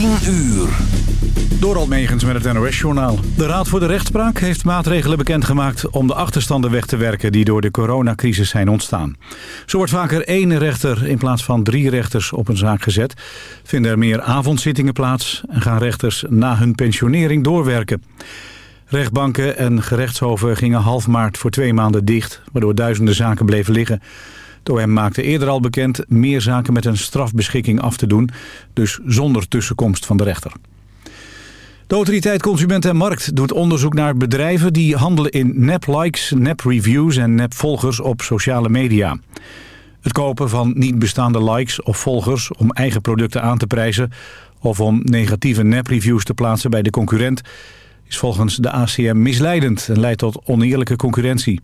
10 uur. Door Almegens met het NOS-journaal. De Raad voor de Rechtspraak heeft maatregelen bekendgemaakt... om de achterstanden weg te werken die door de coronacrisis zijn ontstaan. Zo wordt vaker één rechter in plaats van drie rechters op een zaak gezet. Vinden er meer avondzittingen plaats... en gaan rechters na hun pensionering doorwerken. Rechtbanken en gerechtshoven gingen half maart voor twee maanden dicht... waardoor duizenden zaken bleven liggen... De OM maakte eerder al bekend meer zaken met een strafbeschikking af te doen, dus zonder tussenkomst van de rechter. De autoriteit Consument en Markt doet onderzoek naar bedrijven die handelen in nep-likes, nep-reviews en nep-volgers op sociale media. Het kopen van niet bestaande likes of volgers om eigen producten aan te prijzen of om negatieve nep-reviews te plaatsen bij de concurrent is volgens de ACM misleidend en leidt tot oneerlijke concurrentie.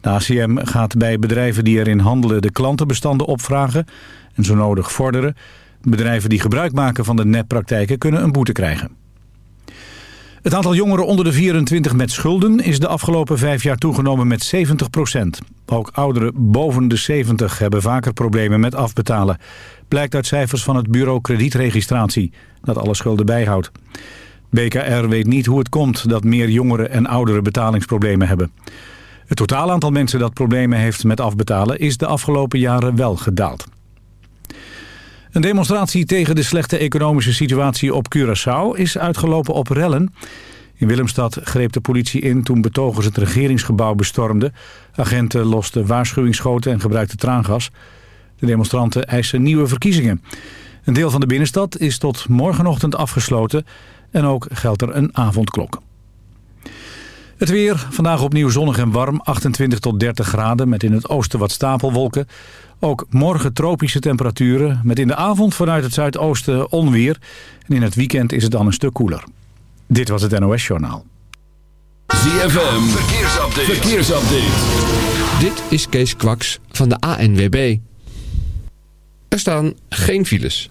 De ACM gaat bij bedrijven die erin handelen de klantenbestanden opvragen en zo nodig vorderen. Bedrijven die gebruik maken van de neppraktijken kunnen een boete krijgen. Het aantal jongeren onder de 24 met schulden is de afgelopen vijf jaar toegenomen met 70 procent. Ook ouderen boven de 70 hebben vaker problemen met afbetalen. Blijkt uit cijfers van het bureau kredietregistratie, dat alle schulden bijhoudt. BKR weet niet hoe het komt dat meer jongeren en ouderen betalingsproblemen hebben. Het totaal aantal mensen dat problemen heeft met afbetalen is de afgelopen jaren wel gedaald. Een demonstratie tegen de slechte economische situatie op Curaçao is uitgelopen op rellen. In Willemstad greep de politie in toen betogers het regeringsgebouw bestormden. Agenten losten waarschuwingsschoten en gebruikten traangas. De demonstranten eisen nieuwe verkiezingen. Een deel van de binnenstad is tot morgenochtend afgesloten en ook geldt er een avondklok. Het weer, vandaag opnieuw zonnig en warm, 28 tot 30 graden... met in het oosten wat stapelwolken. Ook morgen tropische temperaturen, met in de avond vanuit het zuidoosten onweer. En in het weekend is het dan een stuk koeler. Dit was het NOS Journaal. ZFM, verkeersupdate. verkeersupdate. Dit is Kees Kwaks van de ANWB. Er staan geen files.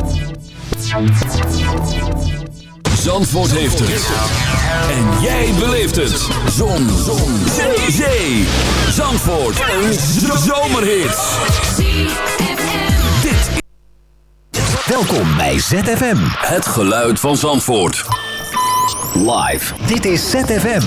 Zandvoort heeft het. En jij beleeft het. Zon. Zon. Zee. Zee. Zandvoort. Een zomerhit. Dit Welkom bij ZFM. Het geluid van Zandvoort. Live. Dit is ZFM.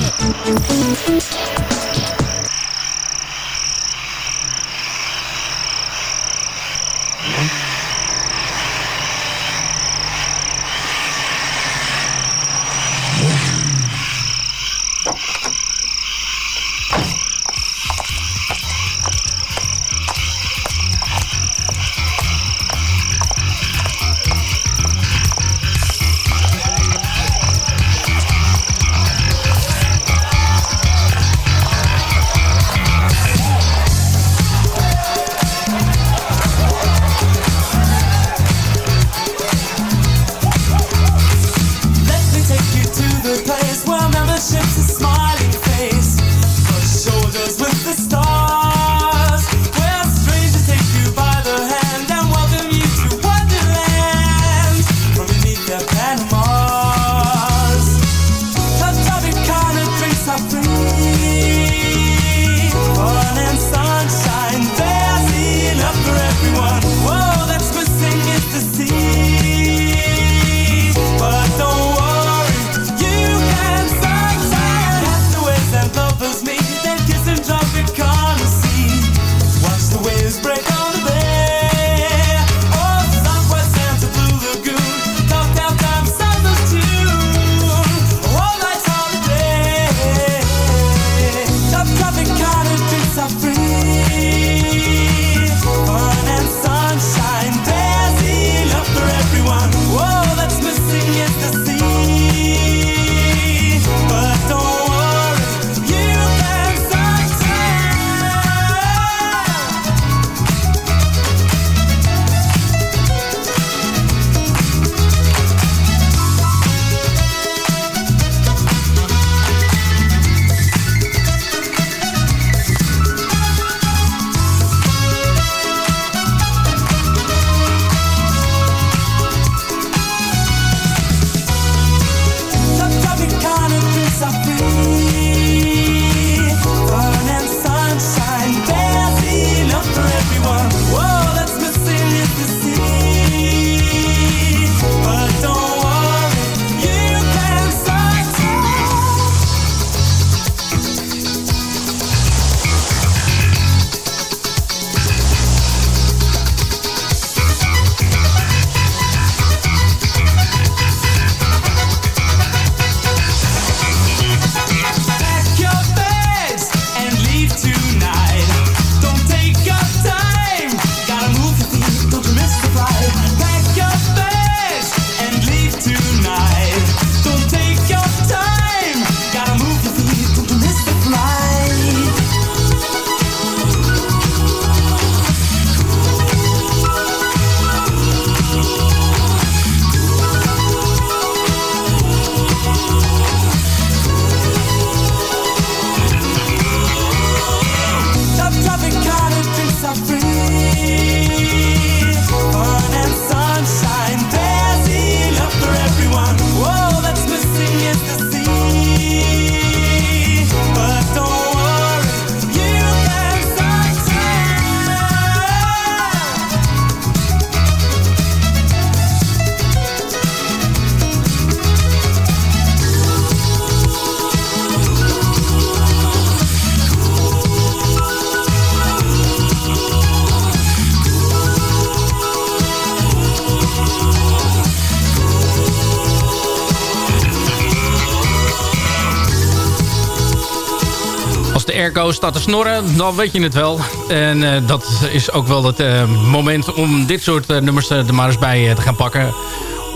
Airco staat te snorren, dan weet je het wel. En dat is ook wel het moment om dit soort nummers er maar eens bij te gaan pakken.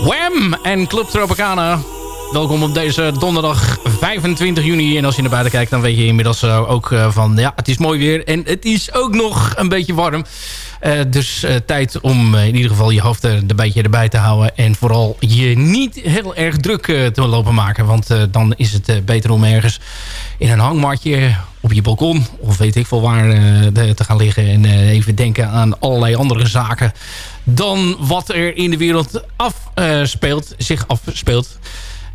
Wham! En Club Tropicana. Welkom op deze donderdag 25 juni. En als je naar buiten kijkt, dan weet je inmiddels ook van... ja, het is mooi weer en het is ook nog een beetje warm. Dus tijd om in ieder geval je hoofd er een beetje erbij te houden. En vooral je niet heel erg druk te lopen maken. Want dan is het beter om ergens in een hangmatje op je balkon... of weet ik veel waar de, te gaan liggen... en even denken aan allerlei andere zaken... dan wat er in de wereld afspeelt, zich afspeelt...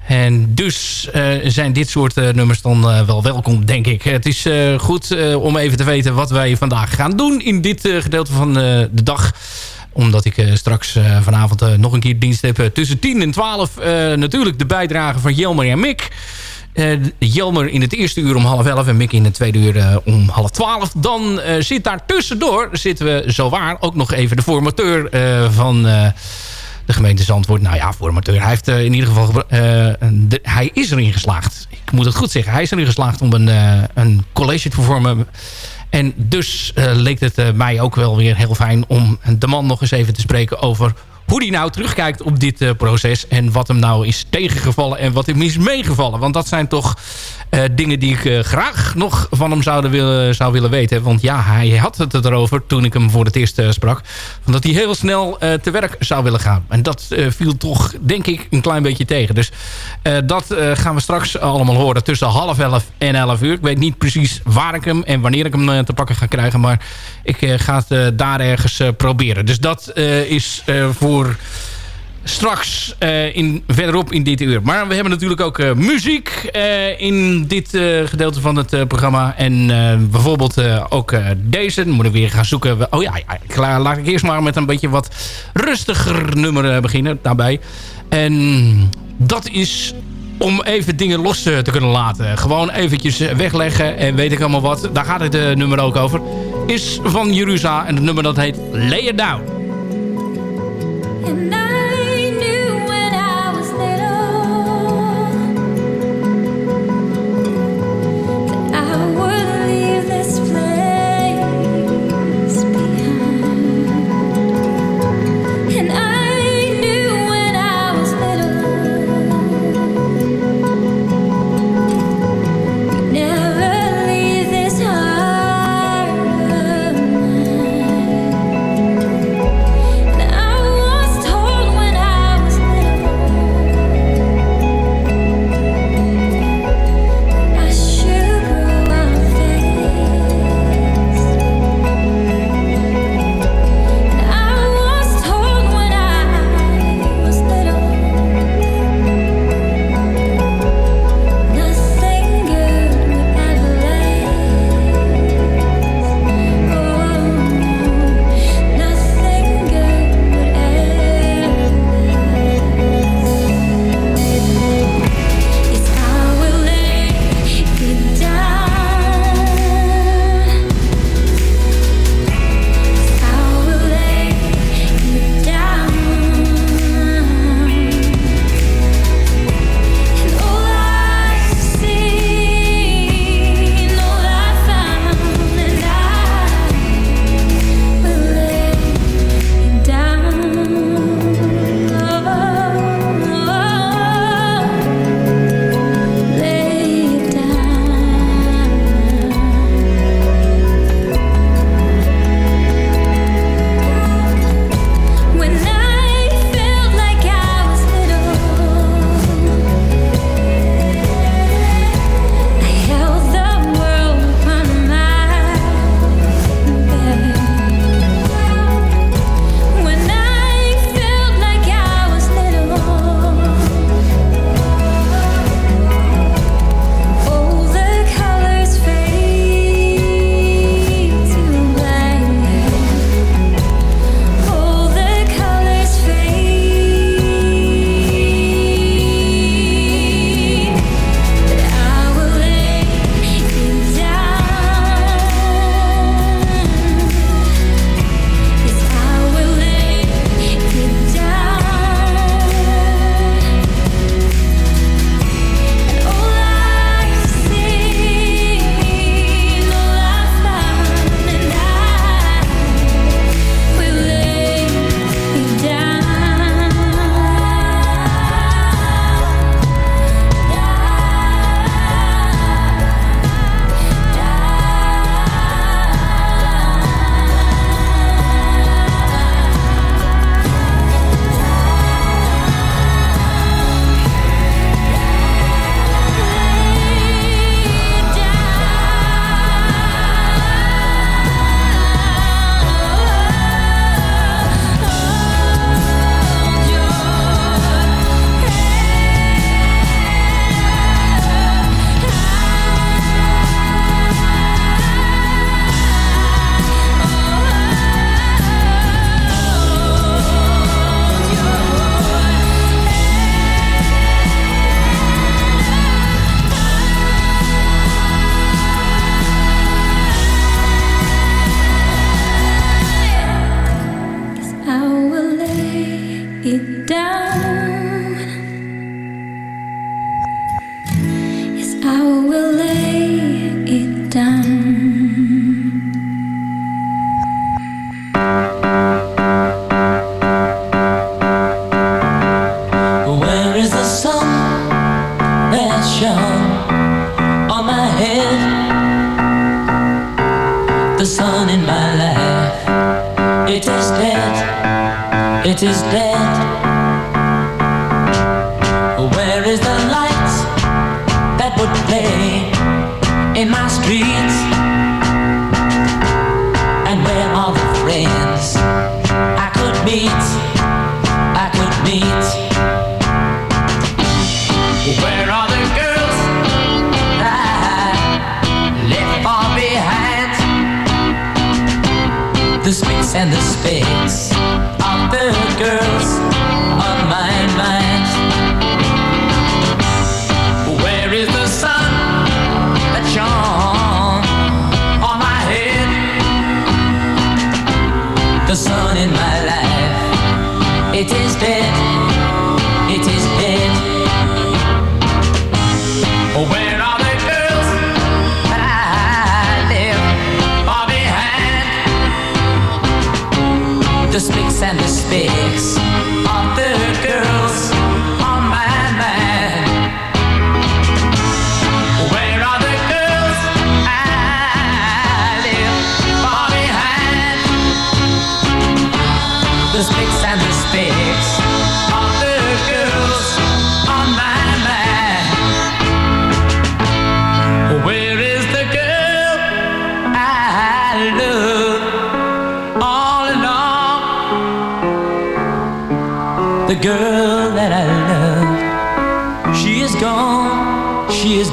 En dus uh, zijn dit soort nummers dan wel welkom, denk ik. Het is goed om even te weten wat wij vandaag gaan doen in dit gedeelte van de dag omdat ik straks vanavond nog een keer dienst heb tussen 10 en 12. natuurlijk de bijdrage van Jelmer en Mick. Jelmer in het eerste uur om half 11 en Mick in het tweede uur om half 12. Dan zit daar tussendoor, zitten we zowaar ook nog even de formateur van de gemeente Zandvoort. Nou ja, voor amateur. Hij heeft in ieder geval... Hij is erin geslaagd. Ik moet het goed zeggen. Hij is erin geslaagd om een, een college te vormen. En dus leek het mij ook wel weer heel fijn om de man nog eens even te spreken over hoe hij nou terugkijkt op dit proces. En wat hem nou is tegengevallen en wat hem is meegevallen. Want dat zijn toch uh, dingen die ik uh, graag nog van hem zouden willen, zou willen weten. Want ja, hij had het erover toen ik hem voor het eerst sprak. Dat hij heel snel te werk zou willen gaan. En dat viel toch, denk ik, een klein beetje tegen. Dus dat gaan we straks allemaal horen tussen half elf en elf uur. Ik weet niet precies waar ik hem en wanneer ik hem te pakken ga krijgen. Maar ik ga het daar ergens proberen. Dus dat is voor straks uh, in, verderop in dit uur. Maar we hebben natuurlijk ook uh, muziek uh, in dit gedeelte van het programma. En bijvoorbeeld ook deze. Dan moet ik weer gaan zoeken. Oh ja, laat ik eerst maar met een beetje wat rustiger nummer beginnen daarbij. En dat is om even dingen los te kunnen laten. Gewoon eventjes wegleggen en weet ik allemaal wat. Daar gaat het nummer ook over. Is van Jerusa en het nummer dat heet Lay It Down. night.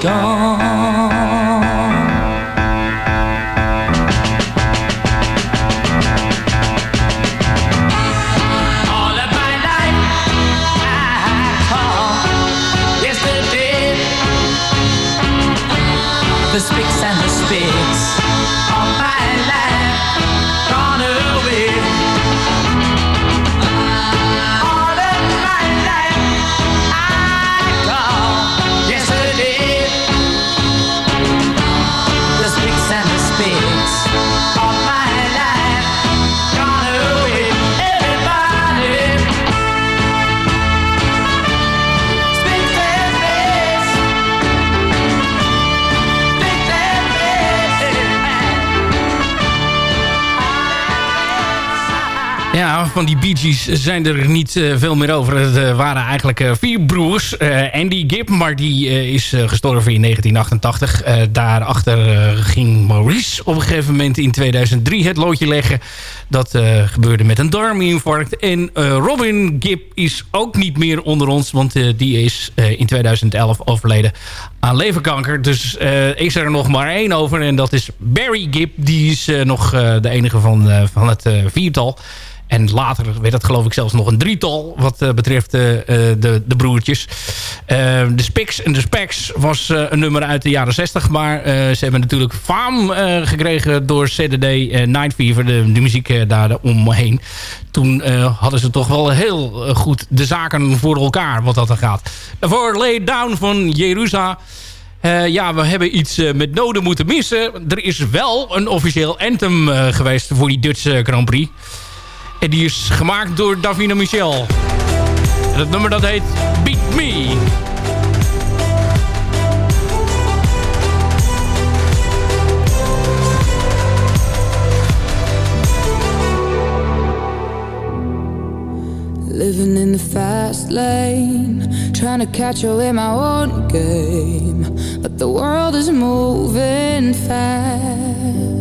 gone. Van die Bee Gees zijn er niet uh, veel meer over. Het uh, waren eigenlijk uh, vier broers. Andy Gibb, maar die is gestorven in 1988. daarachter ging Maurice op een gegeven moment in 2003 het loodje leggen. Dat gebeurde met een darminfarct. En Robin Gibb is ook niet meer onder ons, want die is in 2011 overleden aan leverkanker. Dus is er nog maar één over en dat is Barry Gibb. Die is nog de enige van, van het viertal. En later werd het geloof ik zelfs nog een drietal wat uh, betreft uh, de, de broertjes. de Spix en de Specs was een nummer uit de jaren 60. Maar ze hebben natuurlijk faam gekregen door CDD Night Fever. De, de muziek daar omheen. Toen hadden ze toch wel heel goed de zaken voor elkaar wat dat er gaat. Voor Lay Down van Jeruzalem. Ja, we hebben iets met noden moeten missen. Er is wel een officieel anthem geweest voor die Dutch Grand Prix. En die is gemaakt door Davina Michel. En het nummer dat heet Beat Me. Living in the fast lane, trying to catch up in my own game. But the world is moving fast.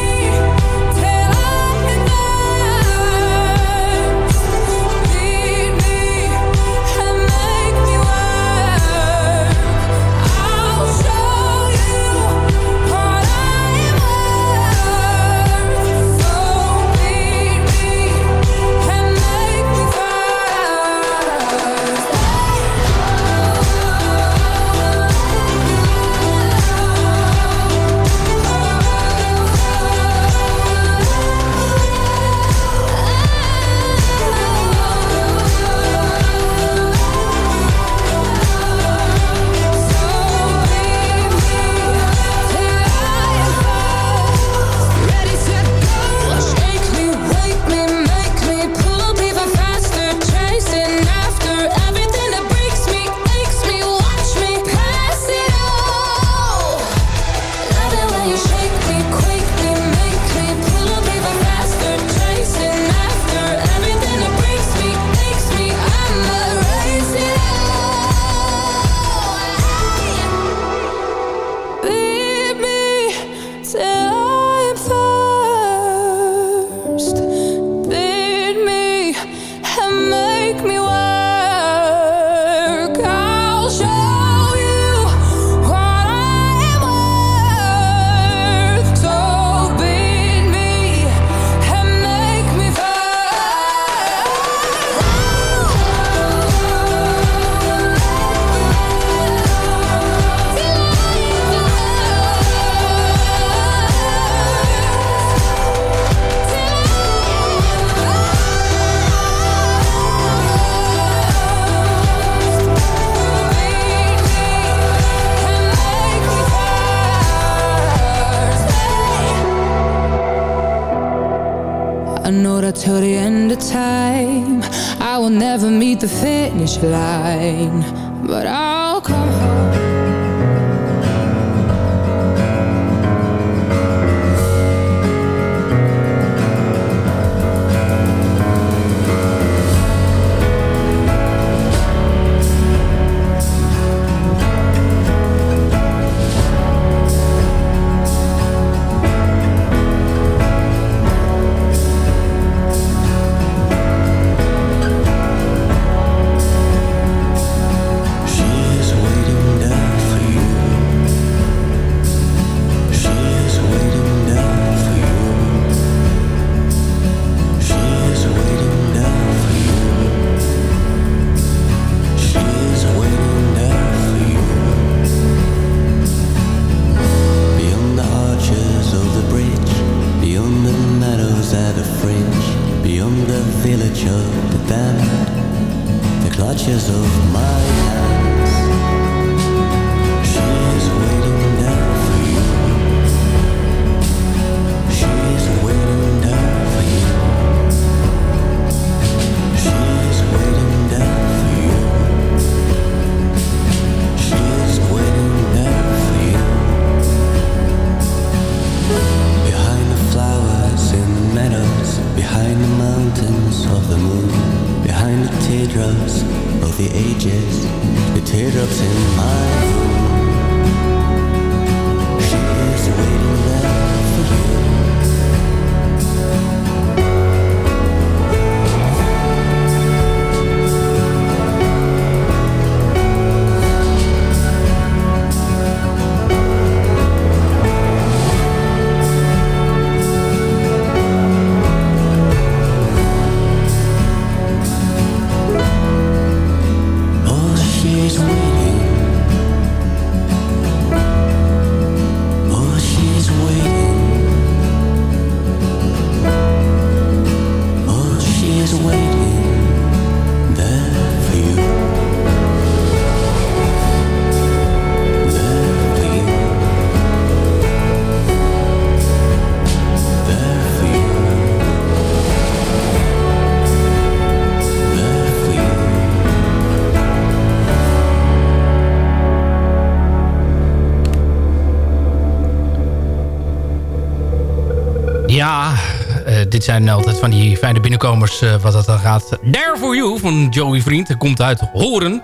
Zijn altijd van die fijne binnenkomers uh, wat dat dan gaat. There For You van Joey Vriend. Komt uit Horen.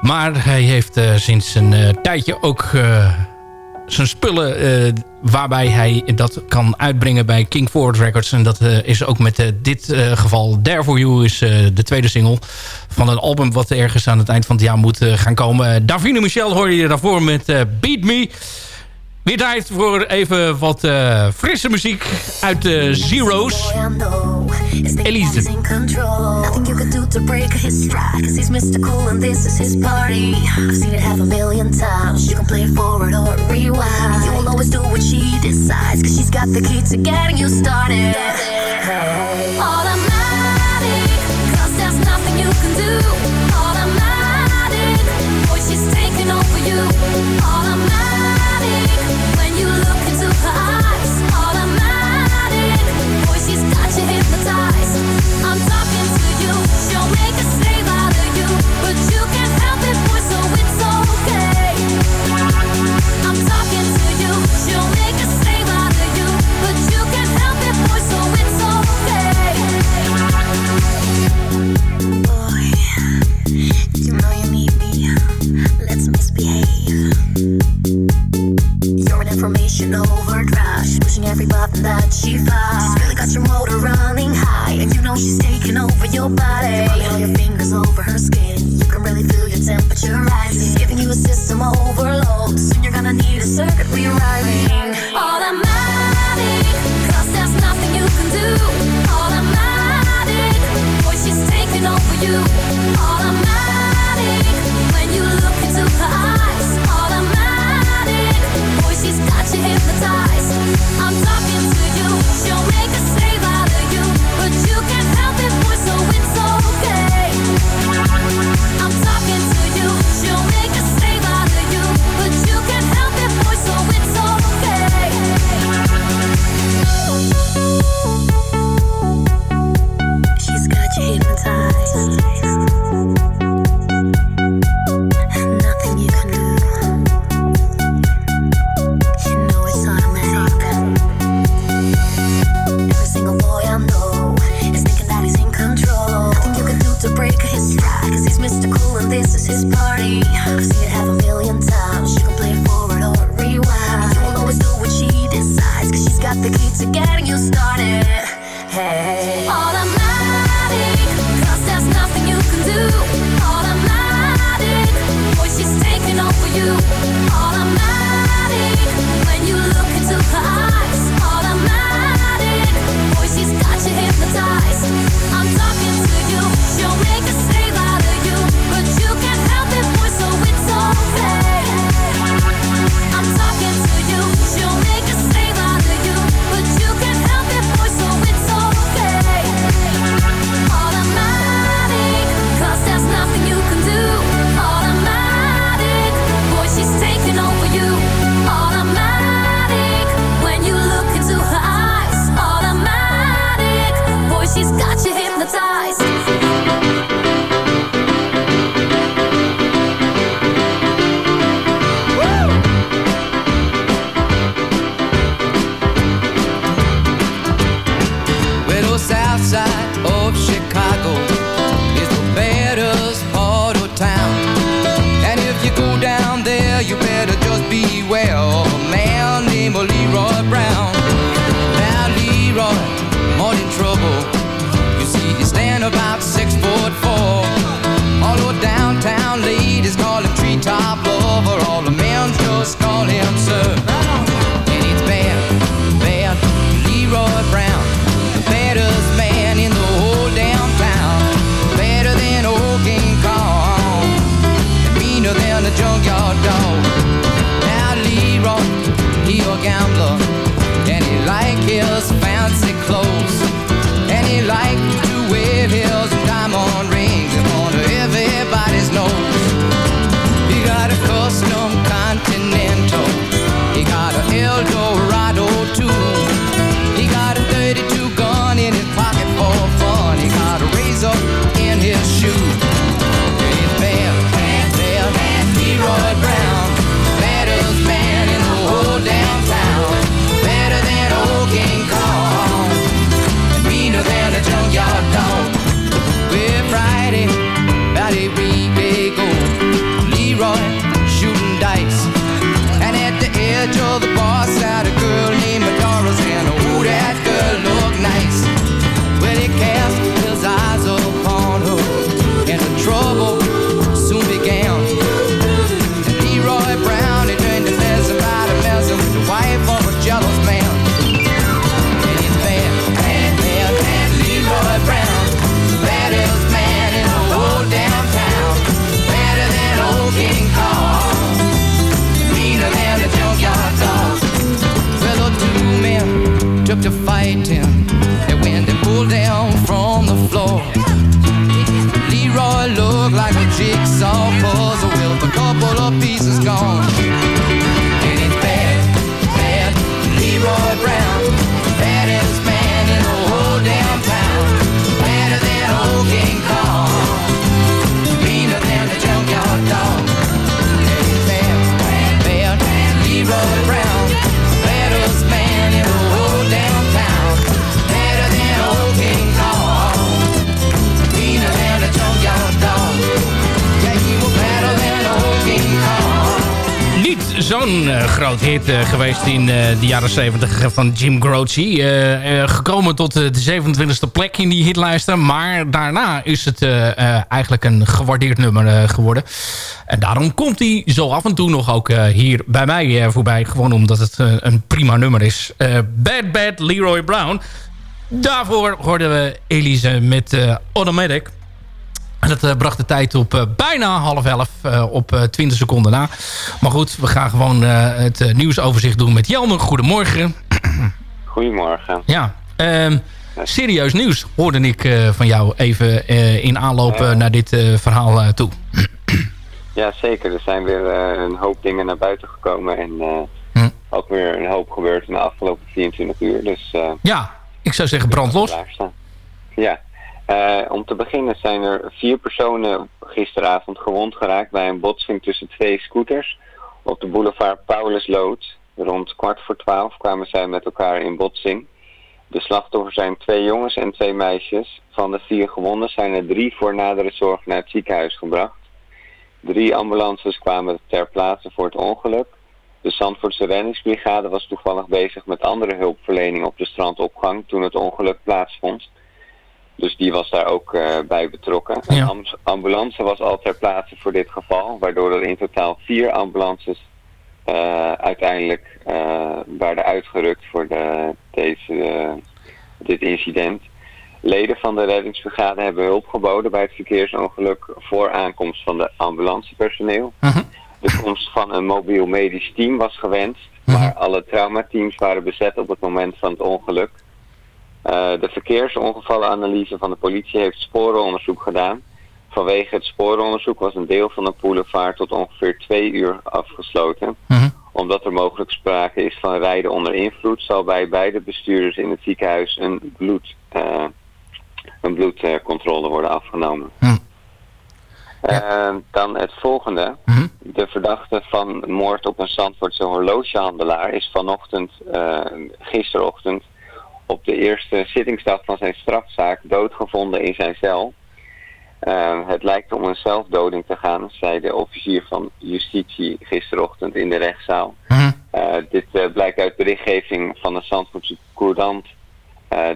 Maar hij heeft uh, sinds een uh, tijdje ook zijn spullen... waarbij hij dat kan uitbrengen bij King Forward Records. En dat is ook met dit geval. There For You is de tweede single van een album... wat ergens aan het eind van het jaar moet gaan komen. Davine Michel hoorde je daarvoor met Beat Me... Weer tijd voor even wat uh, frisse muziek uit de Zero's. Elise. Nothing you can do to break his stride. Cause he's. Cool and this is his party. I've seen it half a million times. You can play forward or rewind. You will always do what she decides. Cause she's got the key to getting you started. Information overdrive. She's pushing every button that she finds. She's really got your motor running high, and you know she's taking over your body. Running all your fingers over her skin, you can really feel your temperature rising. She's giving you a system overload. Eh, geweest in eh, de jaren 70 van Jim Croce. Eh, gekomen tot de 27e plek in die hitlijsten. Maar daarna is het eigenlijk een gewaardeerd nummer geworden. En daarom komt hij zo af en toe nog ook hier bij mij voorbij. Gewoon omdat het een prima nummer is. Bad Bad Leroy Brown. Daarvoor hoorden we Elise met Automatic. En dat eh, bracht de tijd op eh, bijna half elf, eh, op eh, 20 seconden na. Maar goed, we gaan gewoon het nieuwsoverzicht doen met Jelmer. Goedemorgen. Goedemorgen. Ja, ehm, serieus nieuws hoorde ik van jou even in aanloop naar dit verhaal toe. Ja, zeker. Er zijn weer een hoop dingen naar buiten gekomen en Hm. ook weer een hoop gebeurd in de afgelopen 24 uur. Dus Ja, ik zou zeggen brandlos. Ja. Eh, om te beginnen zijn er vier personen gisteravond gewond geraakt bij een botsing tussen twee scooters op de boulevard Paulus Lood. Rond kwart voor twaalf kwamen zij met elkaar in botsing. De slachtoffers zijn twee jongens en twee meisjes. Van de vier gewonden zijn er drie voor nadere zorg naar het ziekenhuis gebracht. Drie ambulances kwamen ter plaatse voor het ongeluk. De Zandvoortse reddingsbrigade was toevallig bezig met andere hulpverlening op de strandopgang toen het ongeluk plaatsvond. Dus die was daar ook eh, bij betrokken. Ja. Een am- ambulance was al ter plaatse voor dit geval, waardoor er in totaal vier ambulances eh, uiteindelijk eh, werden uitgerukt voor de, deze, dit incident. Leden van de reddingsbrigade hebben hulp geboden bij het verkeersongeluk voor aankomst van de ambulancepersoneel. Mhm. De komst van een mobiel medisch team was gewenst, maar alle traumateams waren bezet op het moment van het ongeluk. Eh, de verkeersongevallenanalyse van de politie heeft sporenonderzoek gedaan. Vanwege het sporenonderzoek was een deel van de boulevard tot ongeveer twee uur afgesloten. Mhm. Omdat er mogelijk sprake is van rijden onder invloed, zal bij beide bestuurders in het ziekenhuis een, bloed, eh, een bloedcontrole worden afgenomen. Hm. Eh, dan het volgende. Mhm. De verdachte van moord op een Zandvoortse horlogehandelaar is vanochtend, gisterochtend, op de eerste zittingsdag van zijn strafzaak doodgevonden in zijn cel. Eh, het lijkt om een zelfdoding te gaan, zei de officier van justitie gisterochtend in de rechtszaal. Mhm. Eh, dit eh, blijkt uit berichtgeving van de Zandvoortse Courant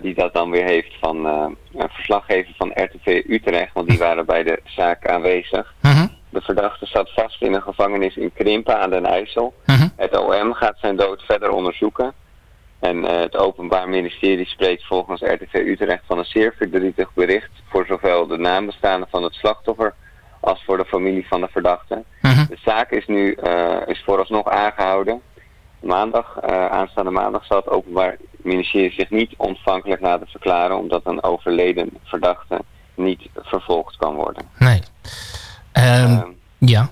die dat dan weer heeft van een verslaggever van RTV Utrecht, want die waren bij de zaak aanwezig. Mhm. De verdachte zat vast in een gevangenis in Krimpen aan den IJssel. Mhm. Het OM gaat zijn dood verder onderzoeken. En eh, het Openbaar Ministerie spreekt volgens RTV Utrecht van een zeer verdrietig bericht voor zowel de nabestaanden van het slachtoffer als voor de familie van de verdachte. Mhm. De zaak is nu eh, is vooralsnog aangehouden. Maandag, eh, aanstaande maandag zal het Openbaar Ministerie zich niet ontvankelijk laten verklaren omdat een overleden verdachte niet vervolgd kan worden. Nee. Ehm, Ehm, ja.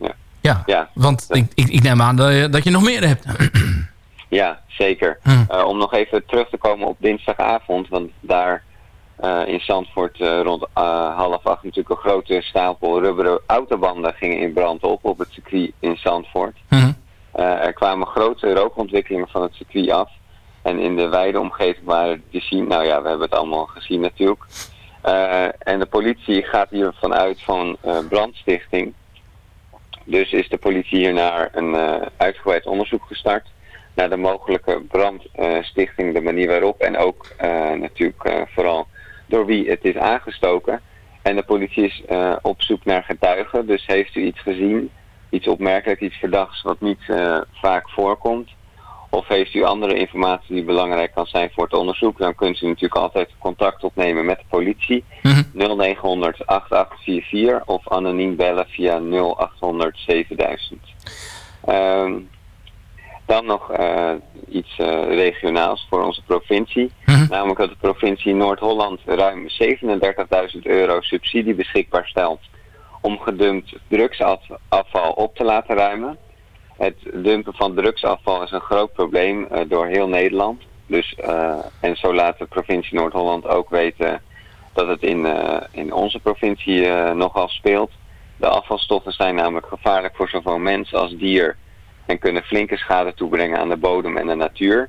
ja. Ja, Ja. want ik, ik, ik neem aan dat je, dat je nog meer hebt. Ja, zeker. Hm. Eh, om nog even terug te komen op dinsdagavond, want daar eh, in Zandvoort eh, rond half acht natuurlijk een grote stapel rubberen autobanden gingen in brand op op het circuit in Zandvoort. Eh, er kwamen grote rookontwikkelingen van het circuit af. En in de wijde omgeving waren te zien, nou ja, we hebben het allemaal gezien natuurlijk. En de politie gaat hier vanuit van brandstichting. Dus is de politie hier naar een eh, uitgebreid onderzoek gestart. Naar de mogelijke brandstichting, de manier waarop en ook eh, natuurlijk eh, vooral door wie het is aangestoken. En de politie is eh, op zoek naar getuigen. Dus heeft u iets gezien, iets opmerkelijk, iets verdachts wat niet vaak voorkomt? Of heeft u andere informatie die belangrijk kan zijn voor het onderzoek? Dan kunt u natuurlijk altijd contact opnemen met de politie. Mhm. 0900 8844 of anoniem bellen via 0800 7000. Ehm, dan nog eh, iets eh, regionaals voor onze provincie. Mhm. Namelijk dat de provincie Noord-Holland ruim 37.000 euro subsidie beschikbaar stelt om gedumpt drugsafval op te laten ruimen. Het dumpen van drugsafval is een groot probleem eh, door heel Nederland. Dus, en zo laat de provincie Noord-Holland ook weten dat het in, in onze provincie nogal speelt. De afvalstoffen zijn namelijk gevaarlijk voor zowel mens als dier en kunnen flinke schade toebrengen aan de bodem en de natuur.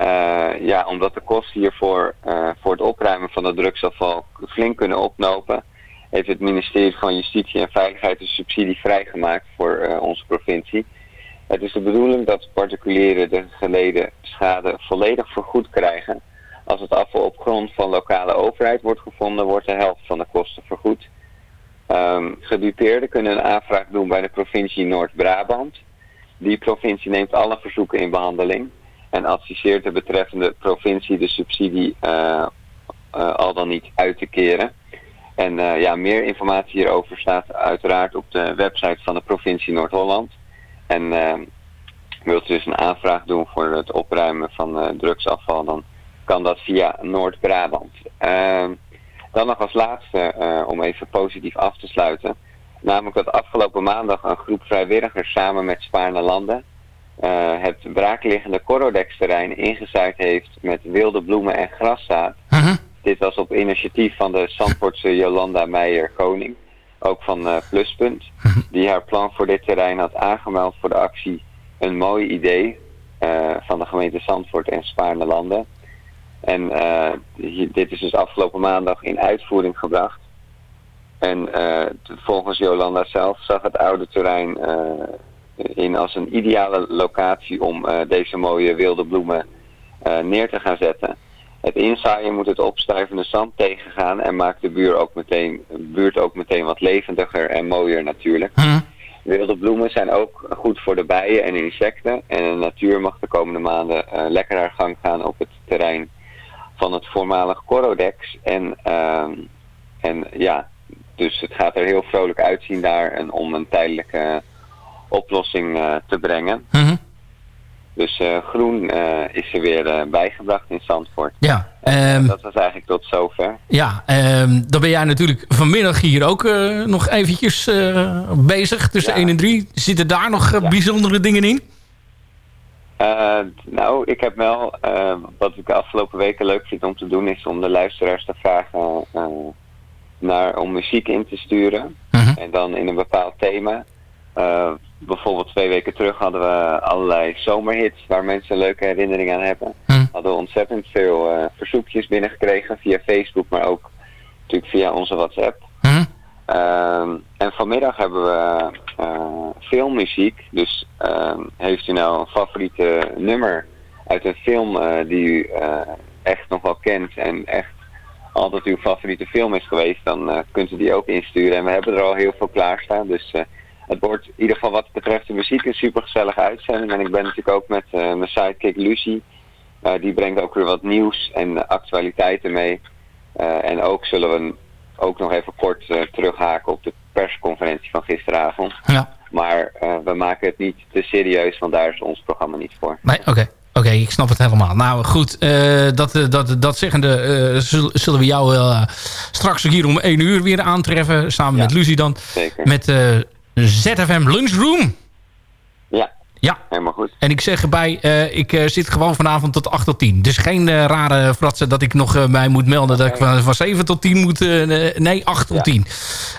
Eh, ja, omdat de kosten hiervoor eh, voor het opruimen van het drugsafval flink kunnen oplopen, heeft het ministerie van Justitie en Veiligheid een subsidie vrijgemaakt voor eh, onze provincie. Het is de bedoeling dat particulieren de geleden schade volledig vergoed krijgen. Als het afval op grond van lokale overheid wordt gevonden, wordt de helft van de kosten vergoed. Gedupeerden kunnen een aanvraag doen bij de provincie Noord-Brabant. Die provincie neemt alle verzoeken in behandeling en adviseert de betreffende provincie de subsidie eh, eh, al dan niet uit te keren. En eh, ja, meer informatie hierover staat uiteraard op de website van de provincie Noord-Holland. En wilt u dus een aanvraag doen voor het opruimen van drugsafval, dan kan dat via Noord-Brabant. Ehm, dan nog als laatste, om even positief af te sluiten. Namelijk dat afgelopen maandag een groep vrijwilligers samen met Spaarne Landen eh, het braakliggende Corodex-terrein ingezaaid heeft met wilde bloemen en graszaad. Mhm. Dit was op initiatief van de Zandvoortse Jolanda Meijer-Koning, ook van eh, Pluspunt, die haar plan voor dit terrein had aangemeld voor de actie Een mooi idee eh, van de gemeente Zandvoort en Spaarne Landen. En dit is dus afgelopen maandag in uitvoering gebracht. En eh, volgens Jolanda zelf zag het oude terrein eh, in als een ideale locatie om eh, deze mooie wilde bloemen neer te gaan zetten. Het inzaaien moet het opstuivende zand tegengaan en maakt de buurt ook meteen, buurt ook meteen wat levendiger en mooier natuurlijk. Mhm. Wilde bloemen zijn ook goed voor de bijen en insecten. En de natuur mag de komende maanden lekker haar gang gaan op het terrein van het voormalig Corodex. En, ehm, en ja, dus het gaat er heel vrolijk uitzien daar en om een tijdelijke oplossing eh, te brengen. Mhm. Dus eh, groen eh, is er weer bijgebracht in Zandvoort. Ja, ehm, Dat was eigenlijk tot zover. ja ehm, dan ben jij natuurlijk vanmiddag hier ook nog eventjes bezig. Tussen Ja. 1 en 3. Zitten daar nog Ja. bijzondere dingen in? Nou, ik heb wel, wat ik de afgelopen weken leuk vind om te doen, is om de luisteraars te vragen naar, om muziek in te sturen. Mhm. En dan in een bepaald thema. Eh, bijvoorbeeld twee weken terug hadden we allerlei zomerhits waar mensen leuke herinneringen aan hebben. Mhm. Hadden we ontzettend veel eh, verzoekjes binnengekregen via Facebook, maar ook natuurlijk via onze WhatsApp. Mhm. Ehm, en vanmiddag hebben we eh, filmmuziek. Dus ehm, heeft u nou een favoriete nummer uit een film die u echt nog wel kent en echt altijd uw favoriete film is geweest, dan eh, kunt u die ook insturen. En we hebben er al heel veel klaarstaan, dus eh, het wordt in ieder geval wat betreft de muziek een super gezellige uitzending. En ik ben natuurlijk ook met eh, mijn sidekick Lucie. Die brengt ook weer wat nieuws en actualiteiten mee. En ook zullen we ook nog even kort terughaken op de persconferentie van gisteravond. Ja. Maar we maken het niet te serieus, want daar is ons programma niet voor. Nee, oké. Oké, ik snap het helemaal. Nou goed, eh, dat, eh, dat, dat zeggende zul- zullen we jou eh, straks hier om 1 uur weer aantreffen. Samen Ja. met Lucie dan. Zeker. Met ZFM Lunchroom. Ja, Ja, helemaal goed. en ik zeg erbij, ik zit gewoon vanavond tot 8 tot 10. Dus geen rare fratsen dat ik nog mij moet melden... dat ik van, van 7 tot 10 moet... nee, 8 tot Ja. 10.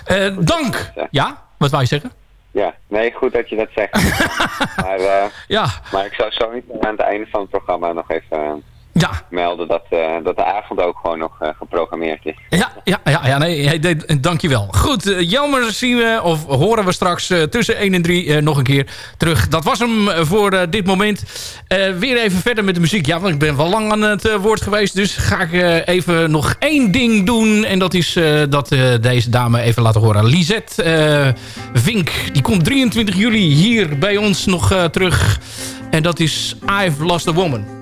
Eh, dank. Ja, wat wou je zeggen? Ja, nee, goed dat je dat zegt. maar, eh, Ja, maar ik zou zo niet aan het einde van het programma nog even eh, ja, melden dat, eh, dat de avond ook gewoon nog eh, geprogrammeerd is. Ja, ja, ja, ja nee, nee, dankjewel. Goed, uh, jammer zien we of horen we straks tussen 1 en 3 uh, nog een keer terug. Dat was hem voor dit moment. weer even verder met de muziek. Ja, want ik ben wel lang aan het woord geweest. Dus ga ik even nog één ding doen. En dat is dat deze dame even laten horen. Lisette Vink, die komt 23 juli hier bij ons nog terug. En dat is I've Lost a Woman.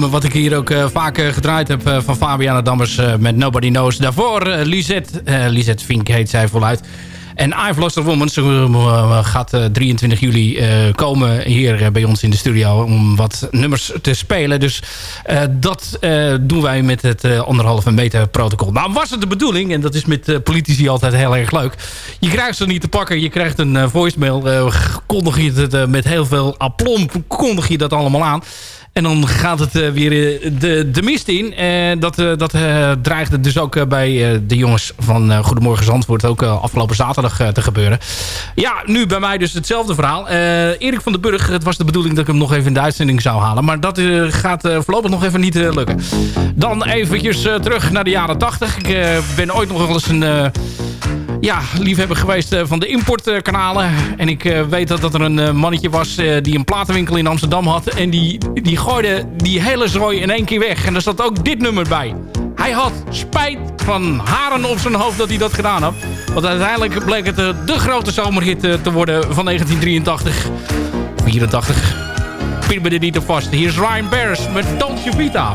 Wat ik hier ook eh, vaak eh, gedraaid heb eh, van Fabiana Dammers met Nobody Knows. Daarvoor Lisette, Lisette Vink heet zij voluit. En I've Lost a Woman ze, gaat eh, 23 juli komen hier bij ons in de studio om wat nummers te spelen. Dus dat doen wij met het eh, anderhalve meter protocol. Nou was het de bedoeling, en dat is met politici altijd heel erg leuk. Je krijgt ze niet te pakken, je krijgt een voicemail. kondig je het met heel veel aplomb, kondig je dat allemaal aan. En dan gaat het eh, weer eh, de, de mist in. En dat, eh, dat dreigde dus ook bij de jongens van Goedemorgen Zandvoort... ook afgelopen zaterdag te gebeuren. Ja, nu bij mij dus hetzelfde verhaal. Erik van den Burg, het was de bedoeling dat ik hem nog even in de uitzending zou halen. Maar dat gaat voorlopig nog even niet lukken. Dan eventjes terug naar de jaren 80. Ik ben ooit nog wel eens een... ja, liefhebber geweest eh, van de importkanalen. En ik eh, weet dat, er een eh, mannetje was die een platenwinkel in Amsterdam had. En die, die gooide die hele zooi in één keer weg. En er zat ook dit nummer bij. Hij had spijt van haren op zijn hoofd dat hij dat gedaan had. Want uiteindelijk bleek het de grote zomerhit te worden van 1983. 84. Pin me er niet op vast. Hier is Ryan Bears met Dolce Vita.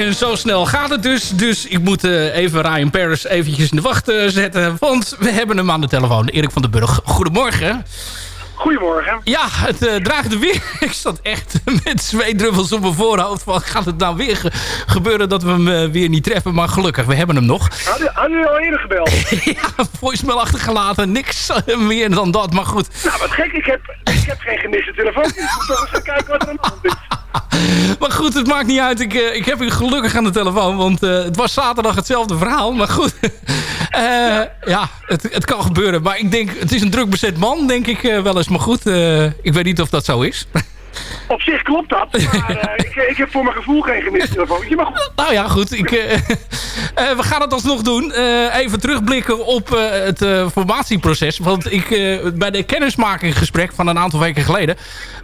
En zo snel gaat het dus. Dus ik moet eh, even Ryan Paris eventjes in de wacht eh, zetten. Want we hebben hem aan de telefoon. Erik van den Burg, goedemorgen. Goedemorgen. Ja, het uh, dreigde weer. Ik zat echt met zweetdruppels op mijn voorhoofd. Van, gaat het nou weer ge gebeuren dat we hem uh, weer niet treffen? Maar gelukkig, we hebben hem nog. Hadden jullie al eerder gebeld? ja, voicemail achtergelaten. Niks meer dan dat, maar goed. Nou, wat gek. Ik heb, ik heb geen gemiste telefoon. Ik moet toch eens gaan kijken wat er aan de hand is. Maar goed, het maakt niet uit. Ik, uh, ik heb u gelukkig aan de telefoon. Want uh, het was zaterdag hetzelfde verhaal. Maar goed, uh, ja, het, het, kan gebeuren. Maar ik denk, het is een druk bezet man, denk ik wel eens. Maar goed, ik weet niet of dat zo is. Op zich klopt dat, maar uh, ik, ik, heb voor mijn gevoel geen gemist telefoontje, maar goed. Nou ja, goed. Ik, uh, uh, we gaan het alsnog doen. even terugblikken op het formatieproces. Want ik, bij de kennismakinggesprek van een aantal weken geleden...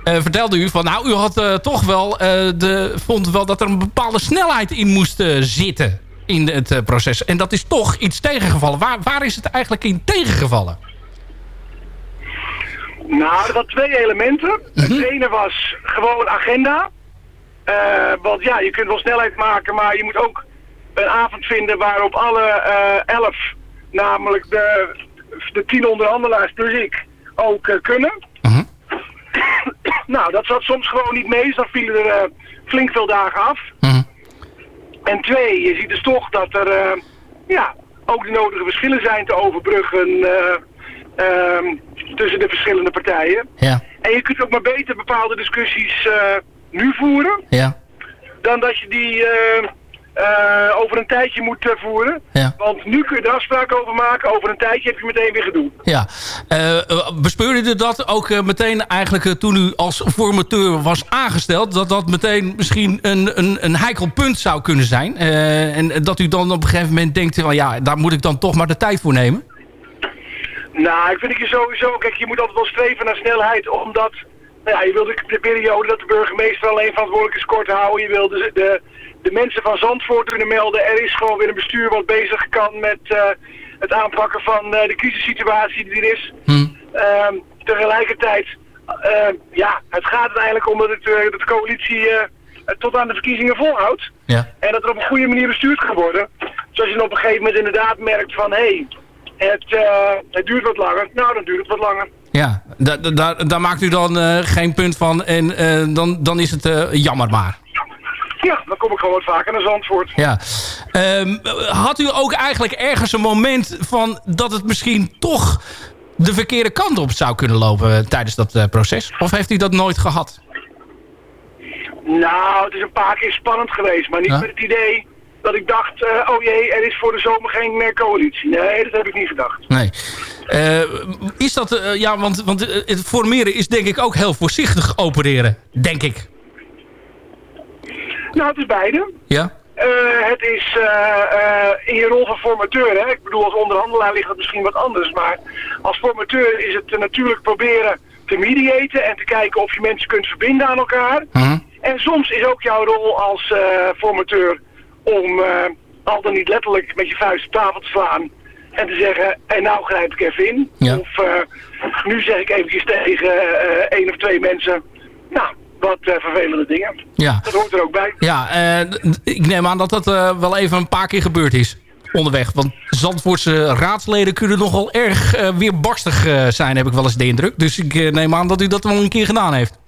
vertelde u van, nou, u had toch wel... de, vond wel dat er een bepaalde snelheid in moest zitten in het proces. En dat is toch iets tegengevallen. Waar, waar is het eigenlijk in tegengevallen? Nou, er waren twee elementen. -hmm. Het ene was gewoon agenda. Uh, want ja, je kunt wel snelheid maken, maar je moet ook een avond vinden waarop alle uh, elf, namelijk de, de tien onderhandelaars plus ik, ook uh, kunnen. -huh. nou, dat zat soms gewoon niet mee, dus dan vielen er flink veel dagen af. -huh. En twee, je ziet dus toch dat er ja, ook de nodige verschillen zijn te overbruggen... Um, tussen de verschillende partijen. Ja. En je kunt ook maar beter bepaalde discussies eh, nu voeren, Ja. dan dat je die eh, eh, over een tijdje moet voeren. Ja. Want nu kun je er afspraken over maken, over een tijdje heb je meteen weer gedoe. Ja. Bespeurde u dat ook meteen eigenlijk toen u als formateur was aangesteld... dat dat meteen misschien een, een, een heikel punt zou kunnen zijn? En dat u dan op een gegeven moment denkt... Van, ja, daar moet ik dan toch maar de tijd voor nemen? Nou, ik vind je sowieso, kijk, je moet altijd wel streven naar snelheid, omdat, nou ja, je wil de, de periode dat de burgemeester alleen verantwoordelijk is kort houden. Je wil de, de, de mensen van Zandvoort kunnen melden. Er is gewoon weer een bestuur wat bezig kan met eh, het aanpakken van eh, de crisissituatie die er is. Ehm, tegelijkertijd, eh, ja, het gaat uiteindelijk om dat, het, eh, dat de coalitie het tot aan de verkiezingen volhoudt. Ja. En dat er op een goede manier bestuurd kan worden. Zoals je dan op een gegeven moment inderdaad merkt van, hé, hey, het, eh, het duurt wat langer. Nou, dan duurt het wat langer. Ja, da- da- daar daar maakt u dan eh, geen punt van en eh, dan, dan is het jammer maar. Ja, dan kom ik gewoon wat vaker naar Zandvoort. Ja. Ehm, had u ook eigenlijk ergens een moment van dat het misschien toch de verkeerde kant op zou kunnen lopen tijdens dat proces? Of heeft u dat nooit gehad? Nou, het is een paar keer spannend geweest, maar niet Ja? met het idee dat ik dacht, eh, oh jee, er is voor de zomer geen eh, coalitie. Nee, dat heb ik niet gedacht. Nee. Eh, is dat, ja, want, want het formeren is denk ik ook heel voorzichtig opereren, denk ik. Nou, het is beide. Ja? Het is in je rol van formateur, hè. Ik bedoel, als onderhandelaar ligt het misschien wat anders, maar als formateur is het natuurlijk proberen te mediaten en te kijken of je mensen kunt verbinden aan elkaar. En soms is ook jouw rol als formateur om uh, al dan niet letterlijk met je vuist op tafel te slaan en te zeggen, en nou grijp ik even in. Ja. Of uh, nu zeg ik eventjes tegen uh, één of twee mensen, nou, wat uh, vervelende dingen. Ja. Dat hoort er ook bij. Ja, ik neem aan dat dat wel even een paar keer gebeurd is onderweg. Want Zandvoortse raadsleden kunnen nogal erg weerbarstig zijn, heb ik wel eens de indruk. Dus ik neem aan dat u dat wel een keer gedaan heeft.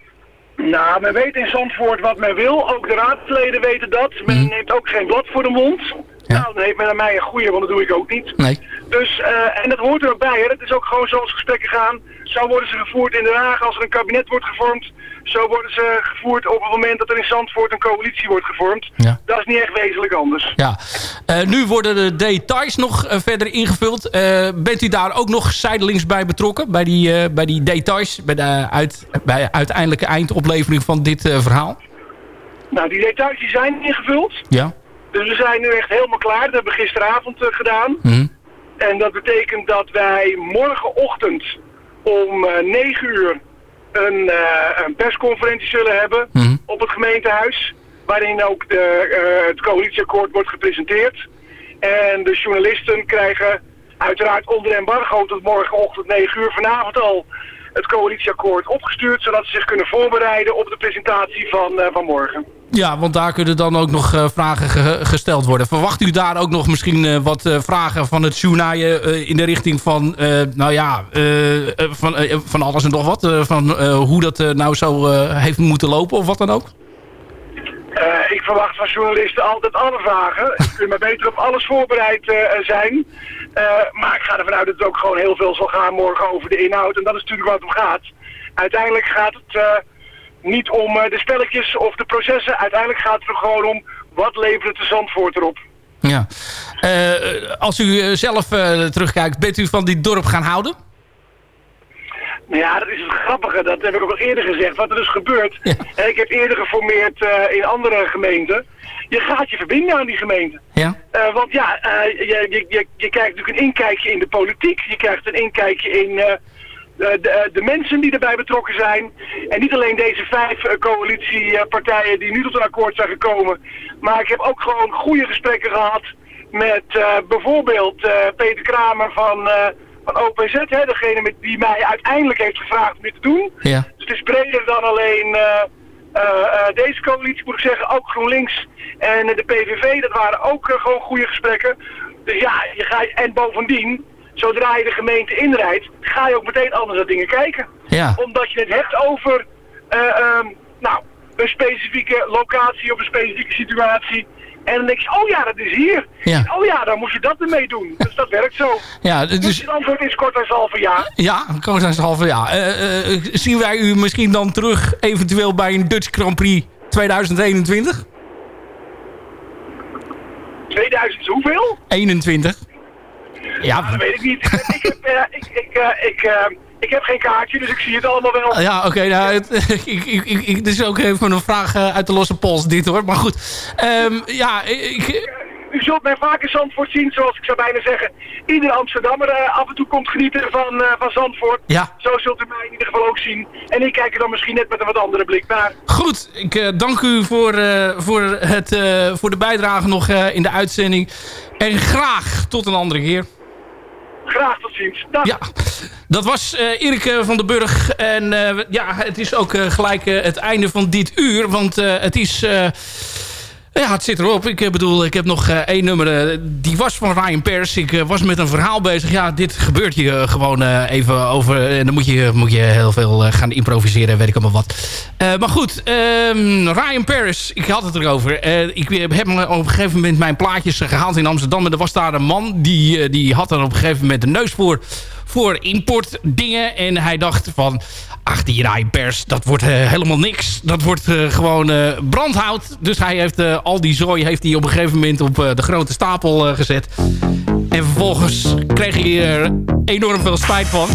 Nou, men weet in Zandvoort wat men wil. Ook de raadsleden weten dat. Men mm. neemt ook geen blad voor de mond. Ja. Nou, dan heeft men aan mij een goeie, want dat doe ik ook niet. Nee. Dus, en dat hoort er ook bij. Hè. Het is ook gewoon zoals gesprekken gaan. Zo worden ze gevoerd in Den Haag als er een kabinet wordt gevormd. Zo worden ze gevoerd op het moment dat er in Zandvoort een coalitie wordt gevormd. Ja. Dat is niet echt wezenlijk anders. Ja. Uh, nu worden de details nog uh, verder ingevuld. Uh, bent u daar ook nog zijdelings bij betrokken? Bij die, bij die details? Bij de uit, bij uiteindelijke eindoplevering van dit verhaal? Nou, die details die zijn ingevuld. Ja. Dus we zijn nu echt helemaal klaar. Dat hebben we gisteravond gedaan. Mm -hmm. En dat betekent dat wij morgenochtend om 9 uur een, uh, een, persconferentie zullen hebben mm -hmm. op het gemeentehuis. Waarin ook de, uh, het coalitieakkoord wordt gepresenteerd. En de journalisten krijgen uiteraard onder embargo tot morgenochtend 9 uur vanavond al het coalitieakkoord opgestuurd. Zodat ze zich kunnen voorbereiden op de presentatie van, uh, van morgen. Ja, want daar kunnen dan ook nog uh, vragen ge gesteld worden. Verwacht u daar ook nog misschien uh, wat vragen van het journaaien in de richting van, nou ja, van, van alles en nog wat? van hoe dat nou zo heeft moeten lopen of wat dan ook? Ik verwacht van journalisten altijd alle vragen. Je kunt maar beter op alles voorbereid zijn. maar ik ga ervan uit dat het ook gewoon heel veel zal gaan morgen over de inhoud. En dat is natuurlijk waar het om gaat. Uiteindelijk gaat het niet om de spelletjes of de processen. Uiteindelijk gaat het er gewoon om wat levert de Zandvoort erop. Ja. Als u zelf terugkijkt, bent u van dit dorp gaan houden? Nou ja, dat is het grappige. Dat heb ik ook al eerder gezegd. Wat er dus gebeurt. Ja. Ik heb eerder geformeerd in andere gemeenten. Je gaat je verbinden aan die gemeente. Ja. want ja, je, je, je, je krijgt natuurlijk een inkijkje in de politiek. Je krijgt een inkijkje in... De, de, de, mensen die erbij betrokken zijn. En niet alleen deze vijf coalitiepartijen die nu tot een akkoord zijn gekomen. Maar ik heb ook gewoon goede gesprekken gehad met bijvoorbeeld Peter Kramer van, van OPZ. Hè, degene met, die mij uiteindelijk heeft gevraagd om dit te doen. Ja. Dus het is breder dan alleen deze coalitie, moet ik zeggen. Ook GroenLinks en de PVV, dat waren ook gewoon goede gesprekken. Dus ja, je gaat, en bovendien zodra je de gemeente inrijdt, ga je ook meteen anders naar dingen kijken. Ja. Omdat je het hebt over, uh, um, nou, een specifieke locatie of een specifieke situatie. En dan denk je, oh ja, dat is hier. Ja. Oh ja, dan moet je dat ermee doen. Dus dat werkt zo. Ja, Dus dus, het antwoord is kort als halve jaar. ja, koos aan halve ja. Eh, eh, zien wij u misschien dan terug eventueel bij een Dutch Grand Prix 2021? 2000 hoeveel? 21. Ja, Dat weet ik niet. ik, heb, eh, ik, ik, eh, ik, eh, ik heb geen kaartje, dus ik zie het allemaal wel. Ja, oké. nou, het, ik, ik, ik, ik- dit is ook even een vraag eh, uit de losse pols, dit hoor. Maar goed. Ehm, ja, ik, U zult mij vaak in Zandvoort zien, zoals ik zou bijna zeggen. Iedere Amsterdammer eh, af en toe komt genieten van, eh, van Zandvoort. Ja. Zo zult u mij in ieder geval ook zien. En ik kijk er dan misschien net met een wat andere blik naar. goed, ik dank u voor, voor, het, voor de bijdrage nog in de uitzending. En graag tot een andere keer. Graag tot ziens. Ja, dat was eh Erik van den Burg. En eh, ja, het is ook eh, gelijk het einde van dit uur. Want het is... ja, het zit erop. Ik eh, bedoel, ik heb nog eh, één nummer. eh, die was van Ryan Pers. Ik was met een verhaal bezig. Ja, dit gebeurt je gewoon even over. En dan moet je, moet je heel veel gaan improviseren. Weet ik allemaal wat. Maar goed, ehm, Ryan Paris. Ik had het erover. Ik heb op een gegeven moment mijn plaatjes eh, gehaald in Amsterdam. En er was daar een man. Die, die had er op een gegeven moment een neus voor. Voor importdingen. En hij dacht van... Ach, die Ryan Pers, dat wordt eh, helemaal niks. Dat wordt eh, gewoon eh, brandhout. Dus hij heeft al die zooi heeft hij op een gegeven moment op de grote stapel gezet. En vervolgens kreeg hij er enorm veel spijt van.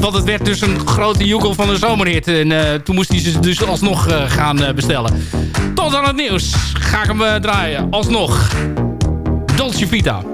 Want het werd dus een grote joekel van een zomerhit. En toen moest hij ze dus alsnog gaan bestellen. Tot aan het nieuws ga ik hem draaien. Alsnog. Dolce Vita.